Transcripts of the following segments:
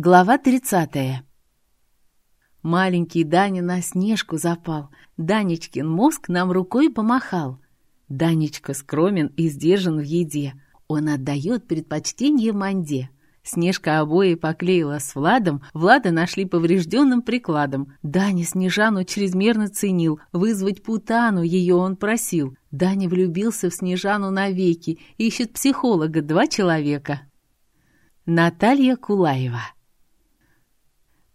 Глава 30. Маленький Даня на снежку запал. Данечкин мозг нам рукой помахал. Данечка скромен и сдержан в еде. Он отдает предпочтение манде. Снежка обои поклеила с Владом, Влада нашли поврежденным прикладом. Даня Снежану чрезмерно ценил, вызвать Путану ее он просил. Даня влюбился в Снежану навеки, ищет психолога два человека. Наталья Кулаева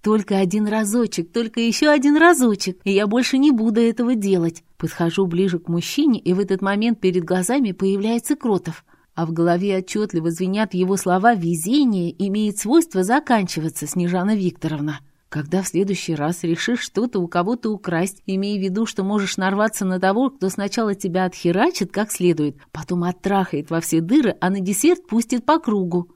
только один разочек, только еще один разочек, и я больше не буду этого делать. Подхожу ближе к мужчине, и в этот момент перед глазами появляется Кротов. А в голове отчетливо звенят его слова «везение имеет свойство заканчиваться, Снежана Викторовна». Когда в следующий раз решишь что-то у кого-то украсть, имея в виду, что можешь нарваться на того, кто сначала тебя отхерачит как следует, потом оттрахает во все дыры, а на десерт пустит по кругу.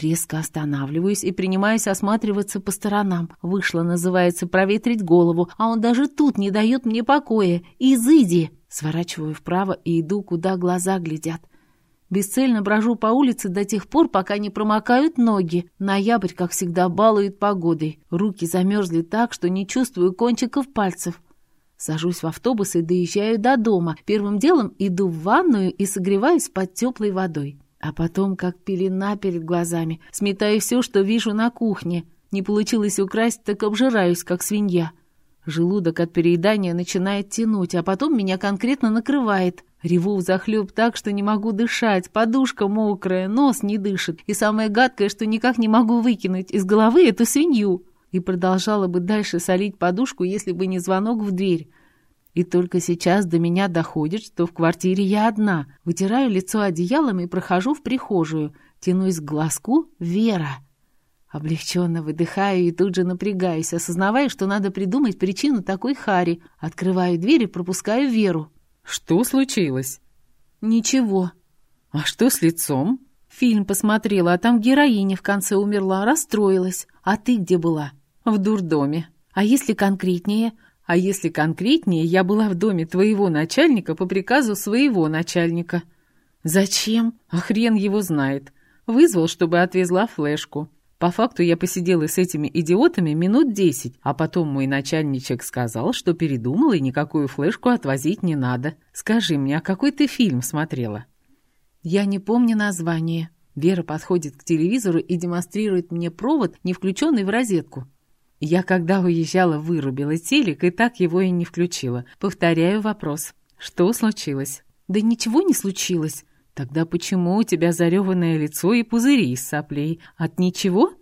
Резко останавливаюсь и принимаюсь осматриваться по сторонам. Вышло, называется, проветрить голову, а он даже тут не дает мне покоя. Изыди! Сворачиваю вправо и иду, куда глаза глядят. Бесцельно брожу по улице до тех пор, пока не промокают ноги. Ноябрь, как всегда, балует погодой. Руки замерзли так, что не чувствую кончиков пальцев. Сажусь в автобус и доезжаю до дома. Первым делом иду в ванную и согреваюсь под теплой водой. А потом, как пелена перед глазами, сметаю все, что вижу на кухне. Не получилось украсть, так обжираюсь, как свинья. Желудок от переедания начинает тянуть, а потом меня конкретно накрывает. Реву взахлеб так, что не могу дышать, подушка мокрая, нос не дышит. И самое гадкое, что никак не могу выкинуть из головы эту свинью. И продолжала бы дальше солить подушку, если бы не звонок в дверь. И только сейчас до меня доходит, что в квартире я одна. Вытираю лицо одеялом и прохожу в прихожую. Тянусь к глазку «Вера». Облегченно выдыхаю и тут же напрягаюсь, осознавая, что надо придумать причину такой хари. Открываю дверь и пропускаю Веру. «Что случилось?» «Ничего». «А что с лицом?» «Фильм посмотрела, а там героиня в конце умерла, расстроилась. А ты где была?» «В дурдоме». «А если конкретнее?» А если конкретнее, я была в доме твоего начальника по приказу своего начальника. Зачем? А хрен его знает. Вызвал, чтобы отвезла флешку. По факту я посидела с этими идиотами минут десять, а потом мой начальничек сказал, что передумал и никакую флешку отвозить не надо. Скажи мне, а какой ты фильм смотрела? Я не помню название. Вера подходит к телевизору и демонстрирует мне провод, не включенный в розетку. Я, когда уезжала, вырубила телек и так его и не включила. Повторяю вопрос. Что случилось? Да ничего не случилось. Тогда почему у тебя зареванное лицо и пузыри из соплей? От ничего?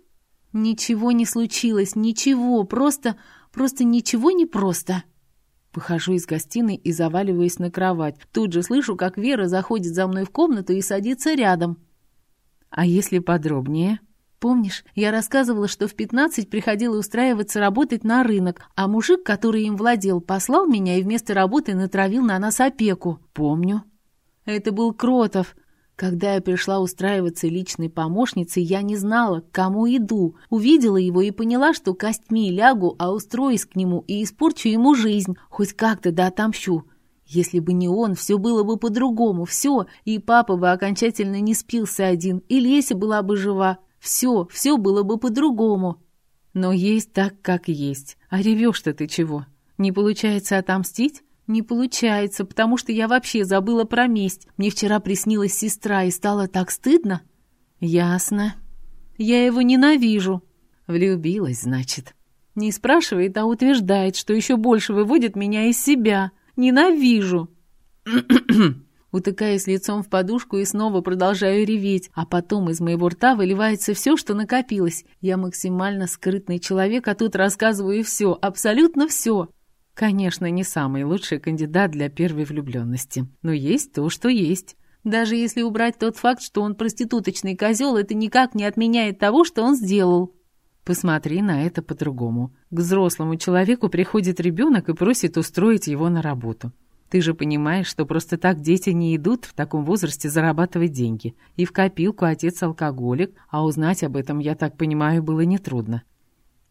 Ничего не случилось, ничего, просто, просто ничего не просто. Выхожу из гостиной и заваливаюсь на кровать. Тут же слышу, как Вера заходит за мной в комнату и садится рядом. А если подробнее? Помнишь, я рассказывала, что в пятнадцать приходила устраиваться работать на рынок, а мужик, который им владел, послал меня и вместо работы натравил на нас опеку. Помню. Это был Кротов. Когда я пришла устраиваться личной помощницей, я не знала, к кому иду. Увидела его и поняла, что костьми лягу, а устроюсь к нему и испорчу ему жизнь. Хоть как-то да отомщу. Если бы не он, все было бы по-другому, все, и папа бы окончательно не спился один, и Леся была бы жива, все, все было бы по-другому. Но есть так, как есть. А ревешь-то ты чего? Не получается отомстить? Не получается, потому что я вообще забыла про месть. Мне вчера приснилась сестра, и стало так стыдно. Ясно. Я его ненавижу. Влюбилась, значит. Не спрашивает, а утверждает, что еще больше выводит меня из себя. Ненавижу. утыкаясь лицом в подушку и снова продолжаю реветь, а потом из моего рта выливается все, что накопилось. Я максимально скрытный человек, а тут рассказываю все, абсолютно все. Конечно, не самый лучший кандидат для первой влюбленности, но есть то, что есть. Даже если убрать тот факт, что он проституточный козел, это никак не отменяет того, что он сделал. Посмотри на это по-другому. К взрослому человеку приходит ребенок и просит устроить его на работу. Ты же понимаешь, что просто так дети не идут в таком возрасте зарабатывать деньги. И в копилку отец алкоголик, а узнать об этом, я так понимаю, было нетрудно.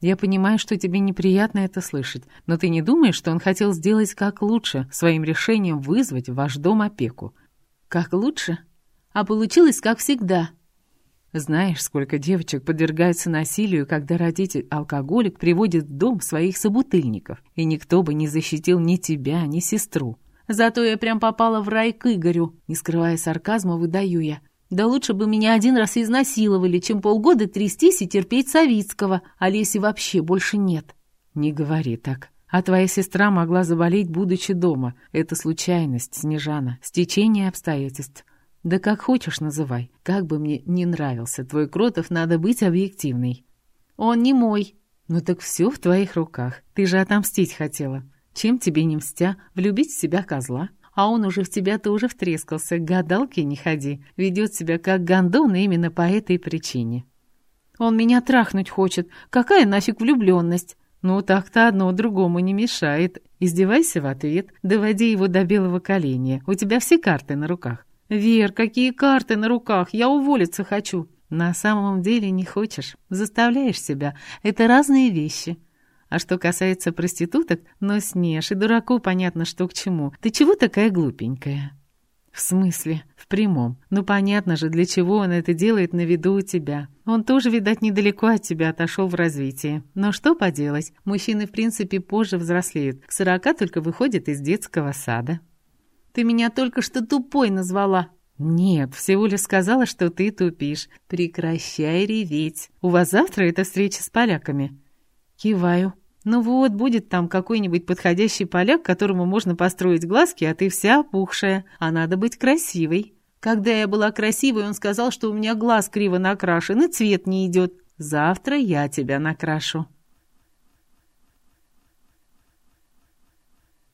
Я понимаю, что тебе неприятно это слышать, но ты не думаешь, что он хотел сделать как лучше, своим решением вызвать в ваш дом опеку? Как лучше? А получилось как всегда. Знаешь, сколько девочек подвергаются насилию, когда родитель-алкоголик приводит в дом своих собутыльников, и никто бы не защитил ни тебя, ни сестру. Зато я прям попала в рай к Игорю, не скрывая сарказма, выдаю я. Да лучше бы меня один раз изнасиловали, чем полгода трястись и терпеть Савицкого, а Леси вообще больше нет. Не говори так. А твоя сестра могла заболеть, будучи дома. Это случайность, Снежана, стечение обстоятельств. Да как хочешь называй. Как бы мне не нравился твой Кротов, надо быть объективной. Он не мой. Ну так все в твоих руках. Ты же отомстить хотела. Чем тебе не мстя, влюбить в себя козла? А он уже в тебя-то уже втрескался, гадалки не ходи. Ведет себя как гондон именно по этой причине. Он меня трахнуть хочет. Какая нафиг влюбленность? Ну, так-то одно другому не мешает. Издевайся в ответ, доводи его до белого коленя. У тебя все карты на руках. Вер, какие карты на руках? Я уволиться хочу. На самом деле не хочешь. Заставляешь себя. Это разные вещи. А что касается проституток, ну снешь, и дураку понятно, что к чему. Ты чего такая глупенькая?» «В смысле? В прямом. Ну понятно же, для чего он это делает на виду у тебя. Он тоже, видать, недалеко от тебя отошел в развитии. Но что поделать, мужчины, в принципе, позже взрослеют. К сорока только выходят из детского сада». «Ты меня только что тупой назвала», «Нет, всего лишь сказала, что ты тупишь. Прекращай реветь. У вас завтра эта встреча с поляками?» Киваю. Ну вот, будет там какой-нибудь подходящий поляк, которому можно построить глазки, а ты вся опухшая, а надо быть красивой. Когда я была красивой, он сказал, что у меня глаз криво накрашен и цвет не идет. Завтра я тебя накрашу.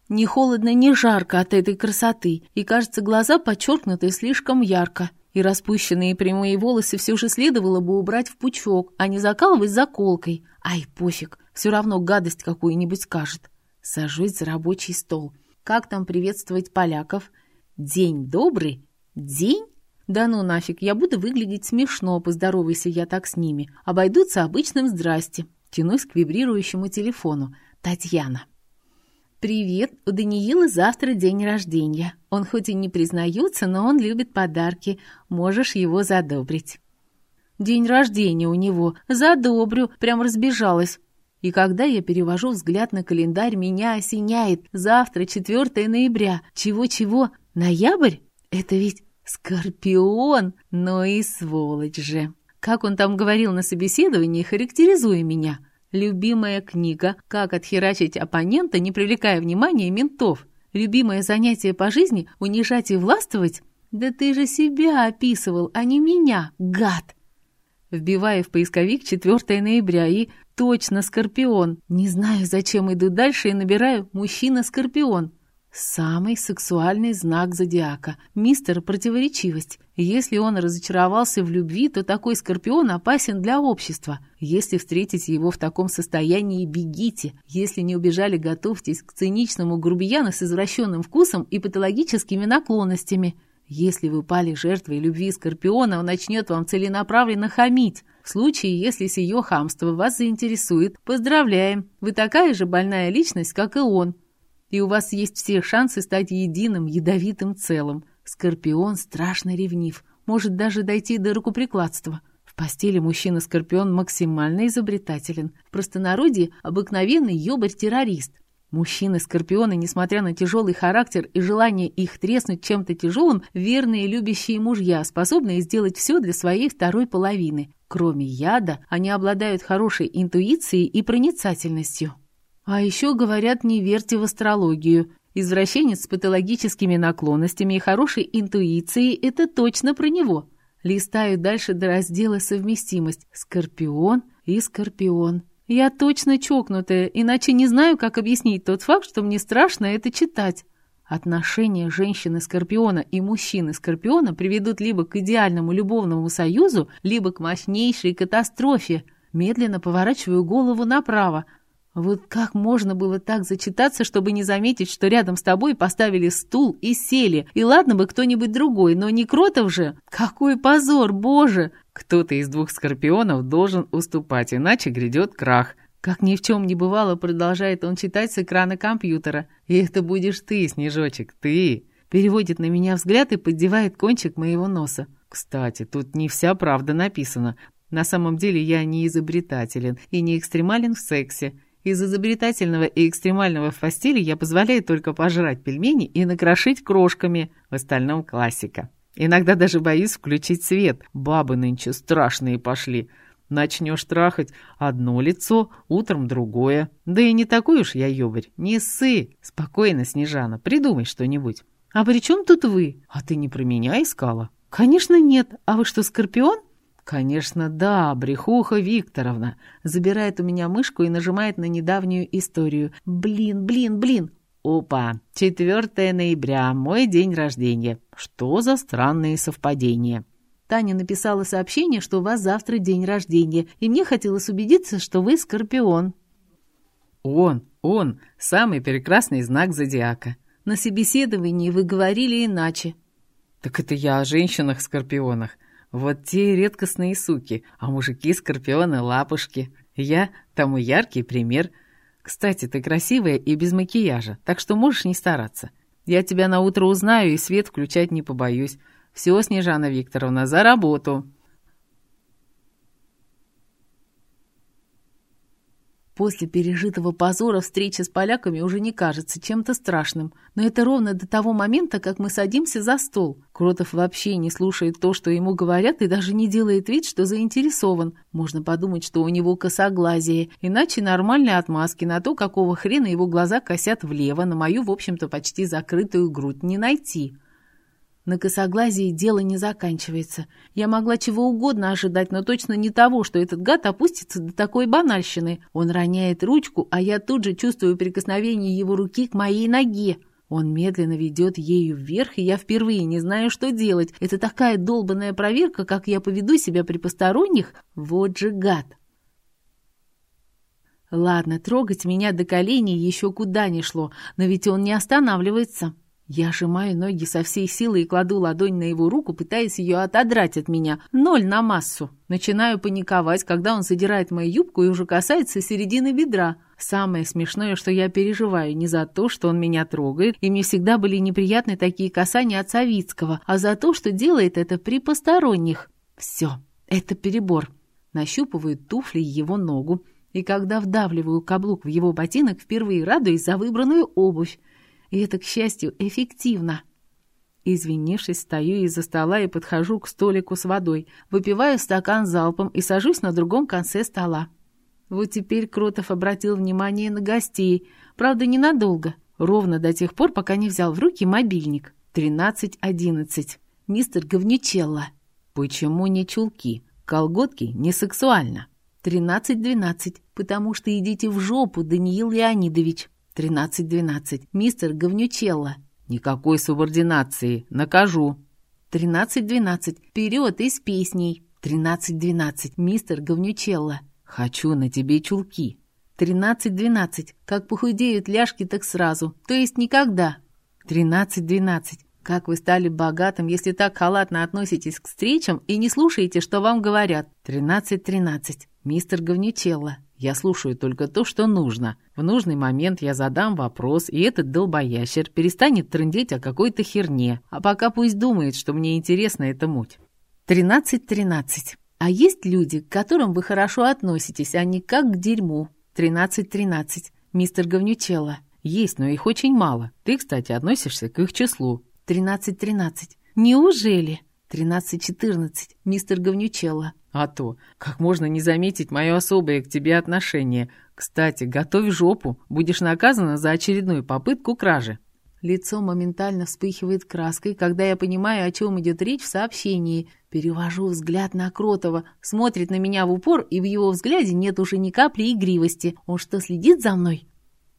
Не холодно, не жарко от этой красоты, и, кажется, глаза подчеркнуты слишком ярко и распущенные прямые волосы все же следовало бы убрать в пучок, а не закалывать заколкой. Ай, пофиг, все равно гадость какую-нибудь скажет. Сажусь за рабочий стол. Как там приветствовать поляков? День добрый? День? Да ну нафиг, я буду выглядеть смешно, поздоровайся я так с ними. Обойдутся обычным «здрасте». Тянусь к вибрирующему телефону. Татьяна. «Привет, у Даниила завтра день рождения. Он хоть и не признается, но он любит подарки. Можешь его задобрить». «День рождения у него. Задобрю. Прям разбежалась. И когда я перевожу взгляд на календарь, меня осеняет. Завтра, 4 ноября. Чего-чего? Ноябрь? Это ведь Скорпион. Но и сволочь же. Как он там говорил на собеседовании, характеризуя меня – Любимая книга «Как отхерачить оппонента, не привлекая внимания ментов». Любимое занятие по жизни – унижать и властвовать? Да ты же себя описывал, а не меня, гад! Вбивая в поисковик 4 ноября и точно Скорпион. Не знаю, зачем иду дальше и набираю «Мужчина-скорпион». Самый сексуальный знак зодиака. Мистер противоречивость. Если он разочаровался в любви, то такой скорпион опасен для общества. Если встретите его в таком состоянии, бегите. Если не убежали, готовьтесь к циничному грубияну с извращенным вкусом и патологическими наклонностями. Если вы пали жертвой любви Скорпиона, он начнет вам целенаправленно хамить. В случае, если сие хамство вас заинтересует, поздравляем, вы такая же больная личность, как и он и у вас есть все шансы стать единым, ядовитым целым. Скорпион страшно ревнив, может даже дойти до рукоприкладства. В постели мужчина-скорпион максимально изобретателен. В простонародье обыкновенный ёбарь-террорист. Мужчины-скорпионы, несмотря на тяжелый характер и желание их треснуть чем-то тяжелым, верные любящие мужья, способные сделать все для своей второй половины. Кроме яда, они обладают хорошей интуицией и проницательностью. А еще, говорят, не верьте в астрологию. Извращенец с патологическими наклонностями и хорошей интуицией – это точно про него. Листаю дальше до раздела «Совместимость». Скорпион и Скорпион. Я точно чокнутая, иначе не знаю, как объяснить тот факт, что мне страшно это читать. Отношения женщины-скорпиона и мужчины-скорпиона приведут либо к идеальному любовному союзу, либо к мощнейшей катастрофе. Медленно поворачиваю голову направо – вот как можно было так зачитаться, чтобы не заметить, что рядом с тобой поставили стул и сели? И ладно бы кто-нибудь другой, но не Кротов же. Какой позор, боже! Кто-то из двух скорпионов должен уступать, иначе грядет крах. Как ни в чем не бывало, продолжает он читать с экрана компьютера. И это будешь ты, Снежочек, ты. Переводит на меня взгляд и поддевает кончик моего носа. Кстати, тут не вся правда написана. На самом деле я не изобретателен и не экстремален в сексе. Из изобретательного и экстремального в постели я позволяю только пожрать пельмени и накрошить крошками. В остальном классика. Иногда даже боюсь включить свет. Бабы нынче страшные пошли. Начнешь трахать одно лицо, утром другое. Да и не такой уж я ёбарь. Не ссы. Спокойно, Снежана, придумай что-нибудь. А при чем тут вы? А ты не про меня искала? «Конечно нет. А вы что, Скорпион?» «Конечно, да, Брехуха Викторовна». Забирает у меня мышку и нажимает на недавнюю историю. «Блин, блин, блин!» «Опа! 4 ноября, мой день рождения. Что за странные совпадения?» Таня написала сообщение, что у вас завтра день рождения, и мне хотелось убедиться, что вы Скорпион. «Он, он, самый прекрасный знак зодиака». На собеседовании вы говорили иначе. Так это я о женщинах-скорпионах. Вот те редкостные суки, а мужики-скорпионы — лапушки. Я тому яркий пример. Кстати, ты красивая и без макияжа, так что можешь не стараться. Я тебя на утро узнаю и свет включать не побоюсь. Все, Снежана Викторовна, за работу!» После пережитого позора встреча с поляками уже не кажется чем-то страшным. Но это ровно до того момента, как мы садимся за стол. Кротов вообще не слушает то, что ему говорят, и даже не делает вид, что заинтересован. Можно подумать, что у него косоглазие. Иначе нормальной отмазки на то, какого хрена его глаза косят влево, на мою, в общем-то, почти закрытую грудь не найти. На косоглазии дело не заканчивается. Я могла чего угодно ожидать, но точно не того, что этот гад опустится до такой банальщины. Он роняет ручку, а я тут же чувствую прикосновение его руки к моей ноге. Он медленно ведет ею вверх, и я впервые не знаю, что делать. Это такая долбанная проверка, как я поведу себя при посторонних. Вот же гад. Ладно, трогать меня до коленей еще куда ни шло, но ведь он не останавливается. Я сжимаю ноги со всей силы и кладу ладонь на его руку, пытаясь ее отодрать от меня. Ноль на массу. Начинаю паниковать, когда он задирает мою юбку и уже касается середины бедра. Самое смешное, что я переживаю не за то, что он меня трогает, и мне всегда были неприятны такие касания от Савицкого, а за то, что делает это при посторонних. Все, это перебор. Нащупываю туфли его ногу, и когда вдавливаю каблук в его ботинок, впервые радуюсь за выбранную обувь. И это, к счастью, эффективно. Извинившись, стою из-за стола и подхожу к столику с водой, выпиваю стакан залпом и сажусь на другом конце стола. Вот теперь Кротов обратил внимание на гостей, правда, ненадолго, ровно до тех пор, пока не взял в руки мобильник. Тринадцать одиннадцать. Мистер Говнючелло. Почему не чулки? Колготки не сексуально. Тринадцать двенадцать. Потому что идите в жопу, Даниил Леонидович. «Тринадцать-двенадцать. Мистер Говнючелло». «Никакой субординации. Накажу». «Тринадцать-двенадцать. Вперед и с песней». «Тринадцать-двенадцать. Мистер Говнючелло». «Хочу на тебе чулки». «Тринадцать-двенадцать. Как похудеют ляжки, так сразу. То есть никогда». «Тринадцать-двенадцать. Как вы стали богатым, если так халатно относитесь к встречам и не слушаете, что вам говорят?» «Тринадцать-тринадцать. Мистер Говнючелло». Я слушаю только то, что нужно. В нужный момент я задам вопрос, и этот долбоящер перестанет трындеть о какой-то херне. А пока пусть думает, что мне интересна эта муть. Тринадцать-тринадцать. А есть люди, к которым вы хорошо относитесь, а не как к дерьму. Тринадцать-тринадцать. Мистер Говнючелло. Есть, но их очень мало. Ты, кстати, относишься к их числу. Тринадцать-тринадцать. Неужели? Тринадцать-четырнадцать. Мистер Говнючелло. А то, как можно не заметить мое особое к тебе отношение. Кстати, готовь жопу, будешь наказана за очередную попытку кражи. Лицо моментально вспыхивает краской, когда я понимаю, о чем идет речь в сообщении. Перевожу взгляд на Кротова, смотрит на меня в упор, и в его взгляде нет уже ни капли игривости. Он что, следит за мной?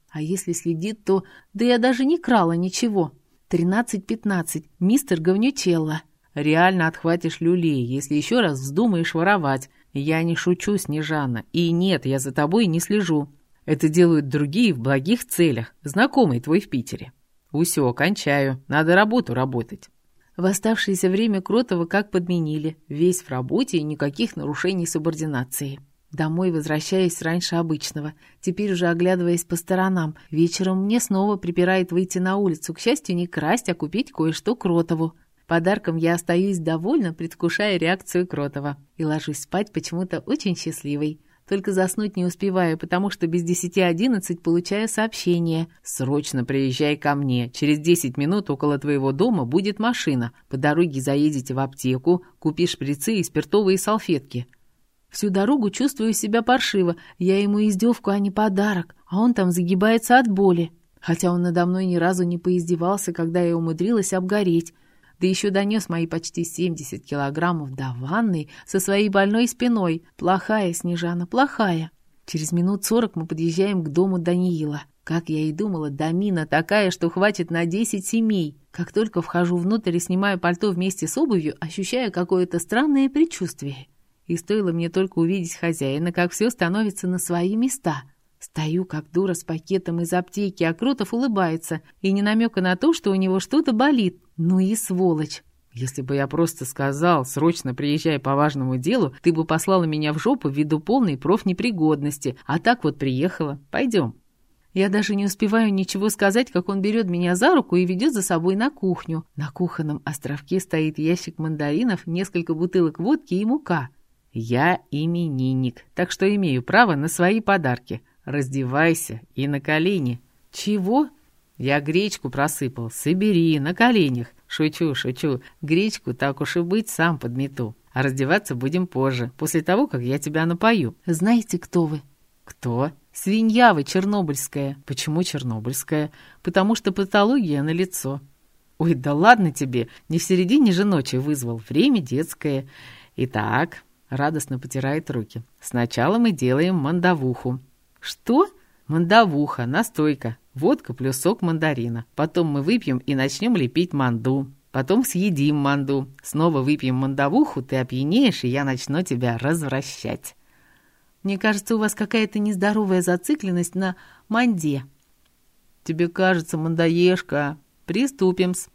А если следит, то... Да я даже не крала ничего. Тринадцать-пятнадцать. Мистер Говнючелло. Реально отхватишь люлей, если еще раз вздумаешь воровать. Я не шучу, Снежана. И нет, я за тобой не слежу. Это делают другие в благих целях, знакомый твой в Питере. Усё, кончаю. Надо работу работать. В оставшееся время Кротова как подменили. Весь в работе и никаких нарушений субординации. Домой возвращаюсь раньше обычного. Теперь уже оглядываясь по сторонам. Вечером мне снова припирает выйти на улицу. К счастью, не красть, а купить кое-что Кротову. Подарком я остаюсь довольна, предвкушая реакцию Кротова. И ложусь спать почему-то очень счастливой. Только заснуть не успеваю, потому что без десяти одиннадцать получаю сообщение. «Срочно приезжай ко мне. Через десять минут около твоего дома будет машина. По дороге заедете в аптеку, купишь шприцы и спиртовые салфетки». Всю дорогу чувствую себя паршиво. Я ему издевку, а не подарок, а он там загибается от боли. Хотя он надо мной ни разу не поиздевался, когда я умудрилась обгореть. Да еще донес мои почти 70 килограммов до ванной со своей больной спиной. Плохая, Снежана, плохая. Через минут сорок мы подъезжаем к дому Даниила. Как я и думала, домина такая, что хватит на 10 семей. Как только вхожу внутрь и снимаю пальто вместе с обувью, ощущаю какое-то странное предчувствие. И стоило мне только увидеть хозяина, как все становится на свои места. Стою, как дура, с пакетом из аптеки, а Крутов улыбается, и не намека на то, что у него что-то болит. Ну и сволочь. Если бы я просто сказал, срочно приезжай по важному делу, ты бы послала меня в жопу ввиду полной профнепригодности, а так вот приехала. Пойдем. Я даже не успеваю ничего сказать, как он берет меня за руку и ведет за собой на кухню. На кухонном островке стоит ящик мандаринов, несколько бутылок водки и мука. Я именинник, так что имею право на свои подарки. Раздевайся и на колени. Чего? Я гречку просыпал. Собери на коленях. Шучу, шучу. Гречку, так уж и быть, сам подмету. А раздеваться будем позже, после того, как я тебя напою. Знаете, кто вы? Кто? Свинья вы, чернобыльская. Почему чернобыльская? Потому что патология на лицо. Ой, да ладно тебе, не в середине же ночи вызвал. Время детское. Итак, радостно потирает руки. Сначала мы делаем мандавуху. Что? Мандавуха, настойка, водка плюс сок мандарина. Потом мы выпьем и начнем лепить манду. Потом съедим манду. Снова выпьем мандавуху, ты опьянеешь, и я начну тебя развращать. Мне кажется, у вас какая-то нездоровая зацикленность на манде. Тебе кажется, мандаешка. Приступим-с.